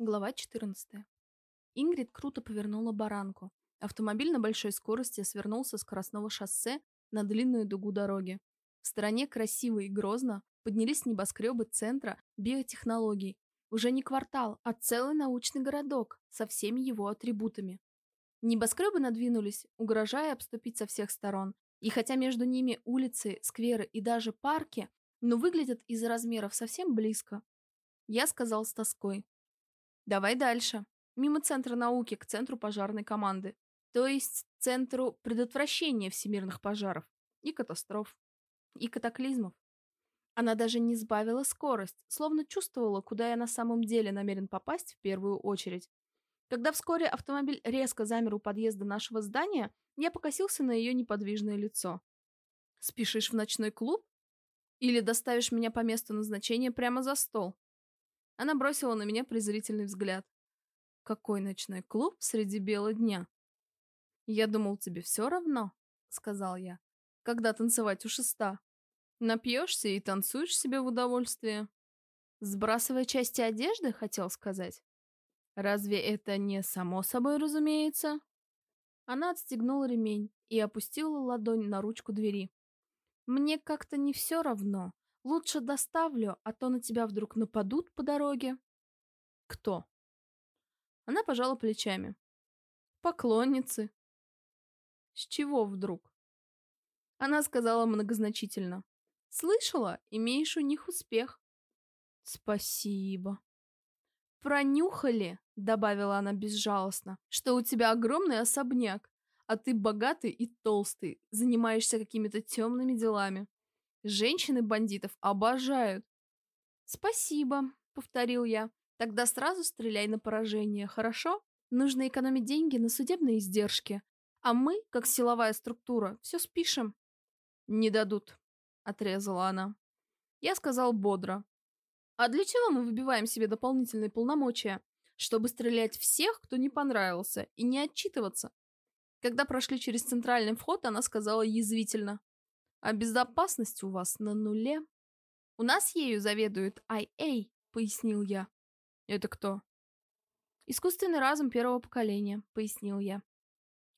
Глава 14. Ингрид круто повернула баранку. Автомобиль на большой скорости свернулся с скоростного шоссе на длинную дугу дороги. В стороне красиво и грозно поднялись небоскребы центра биотехнологий. Уже не квартал, а целый научный городок со всеми его атрибутами. Небоскребы надвинулись, угрожая обступить со всех сторон. И хотя между ними улицы, скверы и даже парки, но выглядят из-за размеров совсем близко. Я сказал с тоской. Давай дальше. Мимо Центра науки к Центру пожарной команды. То есть Центру предотвращения всемирных пожаров и катастроф, и катаклизмов. Она даже не сбавила скорость, словно чувствовала, куда я на самом деле намерен попасть в первую очередь. Когда вскоре автомобиль резко замер у подъезда нашего здания, я покосился на ее неподвижное лицо. «Спешишь в ночной клуб? Или доставишь меня по месту назначения прямо за стол?» Она бросила на меня презрительный взгляд. «Какой ночной клуб среди бела дня?» «Я думал, тебе все равно», — сказал я. «Когда танцевать у шеста? Напьешься и танцуешь себе в удовольствие». «Сбрасывая части одежды, хотел сказать?» «Разве это не само собой разумеется?» Она отстегнула ремень и опустила ладонь на ручку двери. «Мне как-то не все равно. Лучше доставлю, а то на тебя вдруг нападут по дороге. Кто? Она пожала плечами. Поклонницы. С чего вдруг? Она сказала многозначительно. Слышала, имеешь у них успех. Спасибо. Пронюхали, добавила она безжалостно, что у тебя огромный особняк, а ты богатый и толстый, занимаешься какими-то темными делами. Женщины бандитов обожают. Спасибо, повторил я. Тогда сразу стреляй на поражение, хорошо? Нужно экономить деньги на судебные издержки. А мы, как силовая структура, все спишем. Не дадут, отрезала она. Я сказал бодро. А для чего мы выбиваем себе дополнительные полномочия? Чтобы стрелять всех, кто не понравился, и не отчитываться. Когда прошли через центральный вход, она сказала язвительно. А безопасность у вас на нуле. У нас ею заведует IA, пояснил я. Это кто? Искусственный разум первого поколения, пояснил я.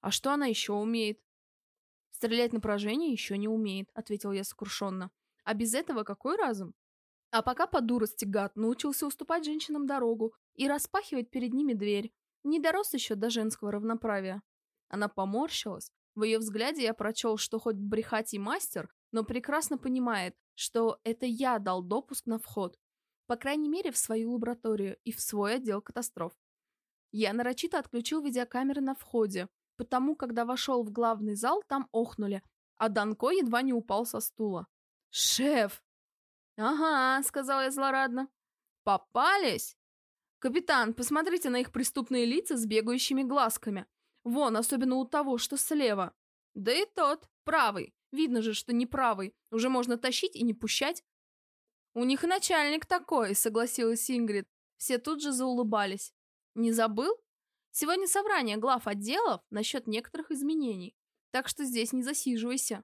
А что она еще умеет? Стрелять на поражение еще не умеет, ответил я сокрушенно. А без этого какой разум? А пока по дурости гад научился уступать женщинам дорогу и распахивать перед ними дверь, не дорос еще до женского равноправия. Она поморщилась, в ее взгляде я прочел, что хоть брехать и мастер, но прекрасно понимает, что это я дал допуск на вход. По крайней мере, в свою лабораторию и в свой отдел катастроф. Я нарочито отключил видеокамеры на входе, потому, когда вошел в главный зал, там охнули, а Данко едва не упал со стула. «Шеф!» «Ага», — сказал я злорадно. «Попались?» «Капитан, посмотрите на их преступные лица с бегающими глазками. Вон, особенно у того, что слева. Да и тот, правый. Видно же, что не правый. Уже можно тащить и не пущать. У них начальник такой, согласилась Ингрид. Все тут же заулыбались. Не забыл? Сегодня собрание глав отделов насчет некоторых изменений. Так что здесь не засиживайся.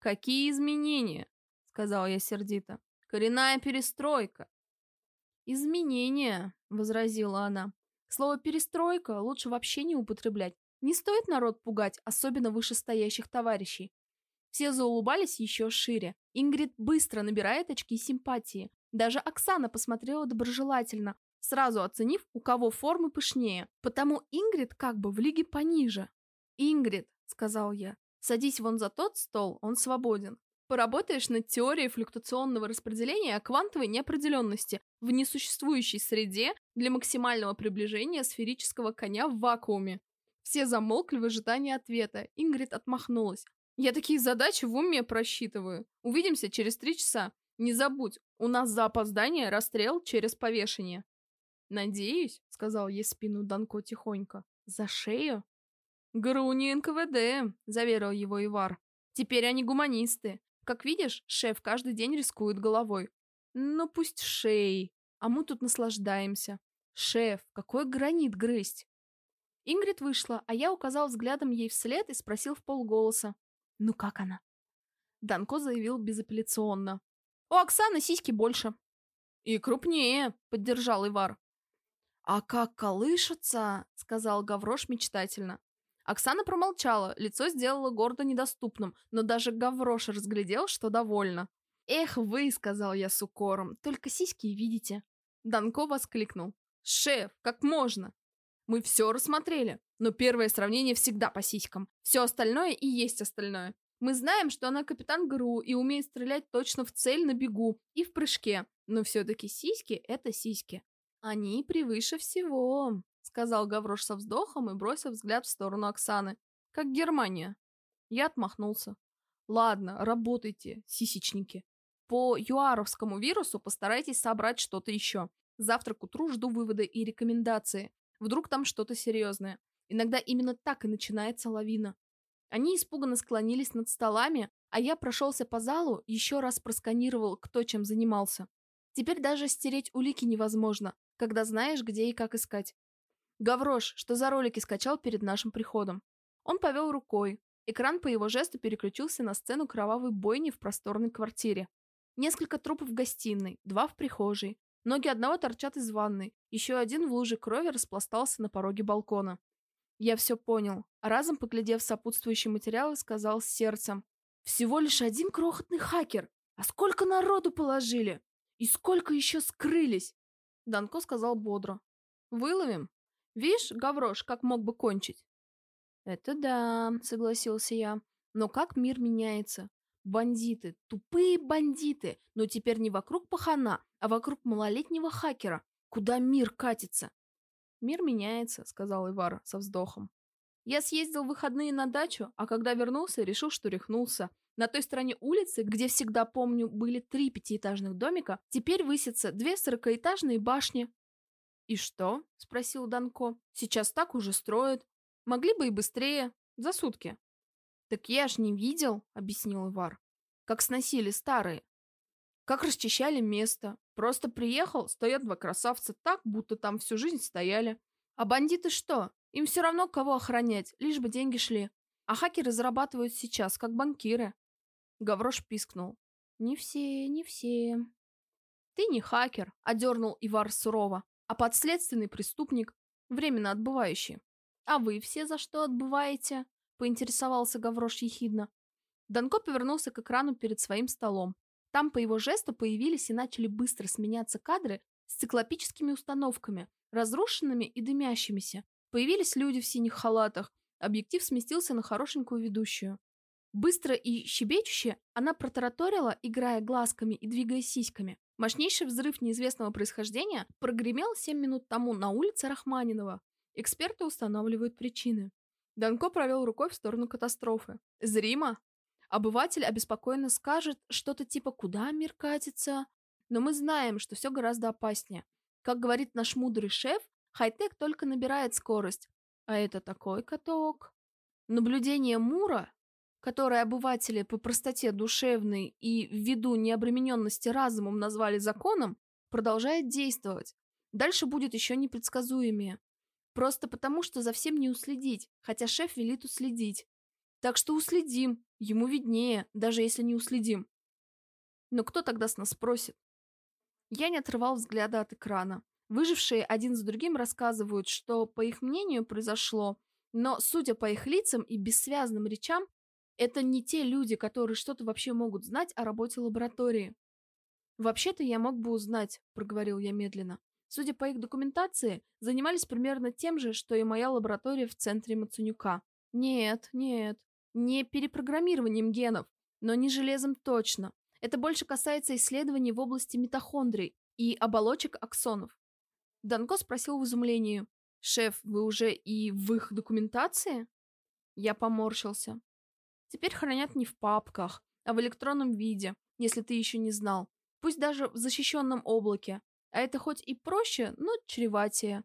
Какие изменения? Сказала я сердито. Коренная перестройка. Изменения, возразила она. Слово «перестройка» лучше вообще не употреблять. Не стоит народ пугать, особенно вышестоящих товарищей. Все заулыбались еще шире. Ингрид быстро набирает очки симпатии. Даже Оксана посмотрела доброжелательно, сразу оценив, у кого формы пышнее. Потому Ингрид как бы в лиге пониже. «Ингрид», — сказал я, — «садись вон за тот стол, он свободен. Поработаешь над теорией флюктуационного распределения квантовой неопределенности в несуществующей среде для максимального приближения сферического коня в вакууме. Все замолкли в ожидании ответа. Ингрид отмахнулась. «Я такие задачи в уме просчитываю. Увидимся через три часа. Не забудь, у нас за опоздание расстрел через повешение». «Надеюсь», — сказал ей спину Данко тихонько. «За шею?» «ГРУ не НКВД», — заверил его Ивар. «Теперь они гуманисты. Как видишь, шеф каждый день рискует головой. Ну пусть шеей, а мы тут наслаждаемся. Шеф, какой гранит грызть?» Ингрид вышла, а я указал взглядом ей вслед и спросил в полголоса. «Ну как она?» Данко заявил безапелляционно. «У Оксаны сиськи больше». «И крупнее», — поддержал Ивар. «А как колышется!» — сказал Гаврош мечтательно. Оксана промолчала, лицо сделала гордо недоступным, но даже Гаврош разглядел, что довольна. «Эх вы!» — сказал я с укором. «Только сиськи видите!» Данко воскликнул. «Шеф, как можно?» «Мы все рассмотрели, но первое сравнение всегда по сиськам. Все остальное и есть остальное. Мы знаем, что она капитан ГРУ и умеет стрелять точно в цель на бегу и в прыжке, но все-таки сиськи — это сиськи. Они превыше всего сказал Гаврош со вздохом и бросил взгляд в сторону Оксаны. Как Германия. Я отмахнулся. Ладно, работайте, сисичники. По юаровскому вирусу постарайтесь собрать что-то еще. Завтра к утру жду выводы и рекомендации. Вдруг там что-то серьезное. Иногда именно так и начинается лавина. Они испуганно склонились над столами, а я прошелся по залу, еще раз просканировал, кто чем занимался. Теперь даже стереть улики невозможно, когда знаешь, где и как искать. Гаврош, что за ролики скачал перед нашим приходом. Он повел рукой. Экран по его жесту переключился на сцену кровавой бойни в просторной квартире. Несколько трупов в гостиной, два в прихожей. Ноги одного торчат из ванной, еще один в луже крови распластался на пороге балкона. Я все понял, разом, поглядев сопутствующие материалы, сказал с сердцем. «Всего лишь один крохотный хакер! А сколько народу положили! И сколько еще скрылись!» Данко сказал бодро. «Выловим!» Видишь, Гаврош, как мог бы кончить?» «Это да», — согласился я. «Но как мир меняется? Бандиты, тупые бандиты, но теперь не вокруг пахана, а вокруг малолетнего хакера. Куда мир катится?» «Мир меняется», — сказал Ивар со вздохом. Я съездил в выходные на дачу, а когда вернулся, решил, что рехнулся. На той стороне улицы, где всегда, помню, были три пятиэтажных домика, теперь высятся две сорокаэтажные башни, «И что?» — спросил Данко. «Сейчас так уже строят. Могли бы и быстрее. За сутки». «Так я ж не видел», — объяснил Ивар. «Как сносили старые. Как расчищали место. Просто приехал, стоят два красавца так, будто там всю жизнь стояли. А бандиты что? Им все равно кого охранять, лишь бы деньги шли. А хакеры зарабатывают сейчас, как банкиры». Гаврош пискнул. «Не все, не все». «Ты не хакер», — одернул Ивар сурово а подследственный преступник, временно отбывающий. «А вы все за что отбываете?» — поинтересовался Гаврош ехидно. Данко повернулся к экрану перед своим столом. Там по его жесту появились и начали быстро сменяться кадры с циклопическими установками, разрушенными и дымящимися. Появились люди в синих халатах. Объектив сместился на хорошенькую ведущую. Быстро и щебечуще она протараторила, играя глазками и двигая сиськами. Мощнейший взрыв неизвестного происхождения прогремел 7 минут тому на улице Рахманинова. Эксперты устанавливают причины. Данко провел рукой в сторону катастрофы. Зримо. Обыватель обеспокоенно скажет что-то типа «Куда мир катится?». Но мы знаем, что все гораздо опаснее. Как говорит наш мудрый шеф, хай-тек только набирает скорость. А это такой каток. Наблюдение Мура которое обыватели по простоте душевной и ввиду необремененности разумом назвали законом, продолжает действовать. Дальше будет еще непредсказуемее. Просто потому, что за всем не уследить, хотя шеф велит уследить. Так что уследим, ему виднее, даже если не уследим. Но кто тогда с нас спросит? Я не отрывал взгляда от экрана. Выжившие один за другим рассказывают, что, по их мнению, произошло, но, судя по их лицам и бессвязным речам, это не те люди, которые что-то вообще могут знать о работе лаборатории. «Вообще-то я мог бы узнать», — проговорил я медленно. Судя по их документации, занимались примерно тем же, что и моя лаборатория в центре Мацунюка. Нет, нет, не перепрограммированием генов, но не железом точно. Это больше касается исследований в области митохондрий и оболочек аксонов. Данко спросил в изумлении. «Шеф, вы уже и в их документации?» Я поморщился. Теперь хранят не в папках, а в электронном виде, если ты еще не знал. Пусть даже в защищенном облаке. А это хоть и проще, но чреватее.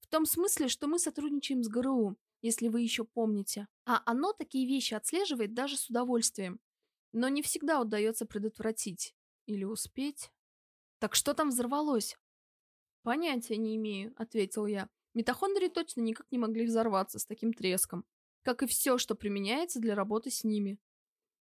В том смысле, что мы сотрудничаем с ГРУ, если вы еще помните. А оно такие вещи отслеживает даже с удовольствием. Но не всегда удается предотвратить. Или успеть. Так что там взорвалось? Понятия не имею, ответил я. Митохондрии точно никак не могли взорваться с таким треском как и все, что применяется для работы с ними.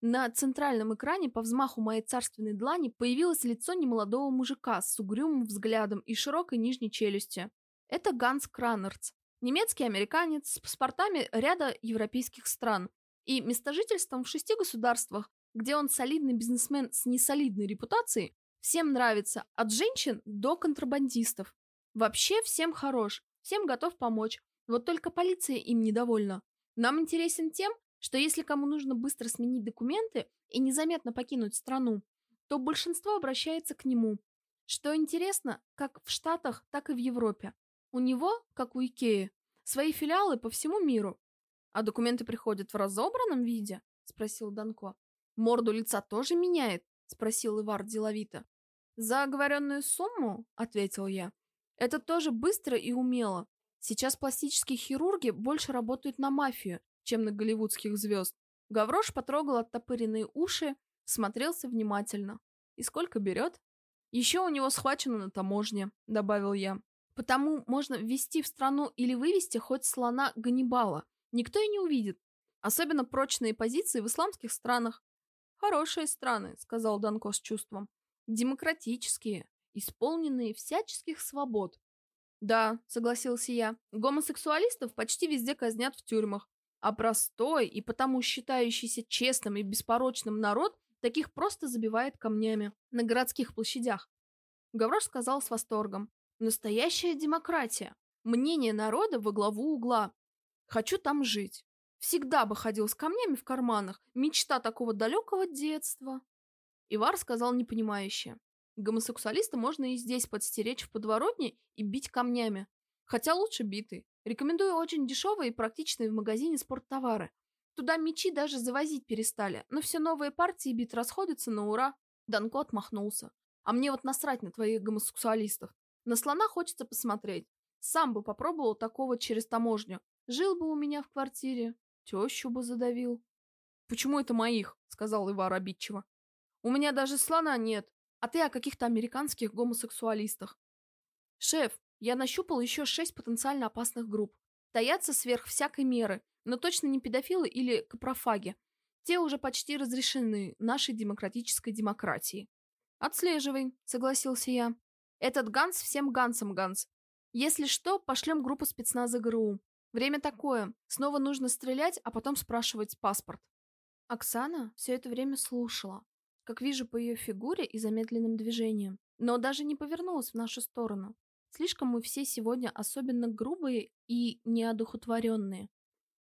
На центральном экране по взмаху моей царственной длани появилось лицо немолодого мужика с угрюмым взглядом и широкой нижней челюстью. Это Ганс Кранерц, немецкий американец с паспортами ряда европейских стран и местожительством в шести государствах, где он солидный бизнесмен с несолидной репутацией, всем нравится, от женщин до контрабандистов. Вообще всем хорош, всем готов помочь, вот только полиция им недовольна. Нам интересен тем, что если кому нужно быстро сменить документы и незаметно покинуть страну, то большинство обращается к нему. Что интересно, как в Штатах, так и в Европе. У него, как у Икеи, свои филиалы по всему миру. А документы приходят в разобранном виде? Спросил Данко. Морду лица тоже меняет? Спросил Ивар деловито. За оговоренную сумму? Ответил я. Это тоже быстро и умело. Сейчас пластические хирурги больше работают на мафию, чем на голливудских звезд. Гаврош потрогал оттопыренные уши, смотрелся внимательно. «И сколько берет?» «Еще у него схвачено на таможне», — добавил я. «Потому можно ввести в страну или вывести хоть слона Ганнибала. Никто и не увидит. Особенно прочные позиции в исламских странах». «Хорошие страны», — сказал Данко с чувством. «Демократические, исполненные всяческих свобод». «Да», — согласился я, — «гомосексуалистов почти везде казнят в тюрьмах, а простой и потому считающийся честным и беспорочным народ таких просто забивает камнями на городских площадях. Гаврош сказал с восторгом. Настоящая демократия. Мнение народа во главу угла. Хочу там жить. Всегда бы ходил с камнями в карманах. Мечта такого далекого детства. Ивар сказал непонимающе. Гомосексуалиста можно и здесь подстеречь в подворотне и бить камнями. Хотя лучше битый. Рекомендую очень дешевые и практичные в магазине спорттовары. Туда мечи даже завозить перестали, но все новые партии бит расходятся на ура. Данко отмахнулся. А мне вот насрать на твоих гомосексуалистов. На слона хочется посмотреть. Сам бы попробовал такого через таможню. Жил бы у меня в квартире. Тещу бы задавил. Почему это моих? Сказал Ивар обидчиво. У меня даже слона нет. А ты о каких-то американских гомосексуалистах. Шеф, я нащупал еще шесть потенциально опасных групп. Таятся сверх всякой меры, но точно не педофилы или капрофаги. Те уже почти разрешены нашей демократической демократией. «Отслеживай», — согласился я. «Этот Ганс всем Гансом Ганс. Если что, пошлем группу спецназа ГРУ. Время такое. Снова нужно стрелять, а потом спрашивать паспорт». Оксана все это время слушала, как вижу по ее фигуре и замедленным движениям, но даже не повернулась в нашу сторону. Слишком мы все сегодня особенно грубые и неодухотворенные.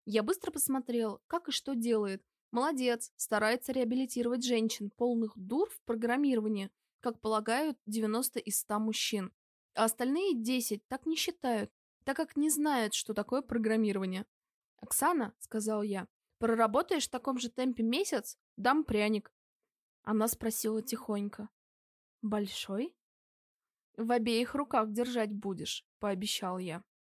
Я быстро посмотрел, как и что делает. Молодец, старается реабилитировать женщин, полных дур в программировании, как полагают 90 из 100 мужчин. А остальные 10 так не считают, так как не знают, что такое программирование. «Оксана», — сказал я, — «проработаешь в таком же темпе месяц? Дам пряник». Она спросила тихонько. «Большой?» В обеих руках держать будешь, пообещал я.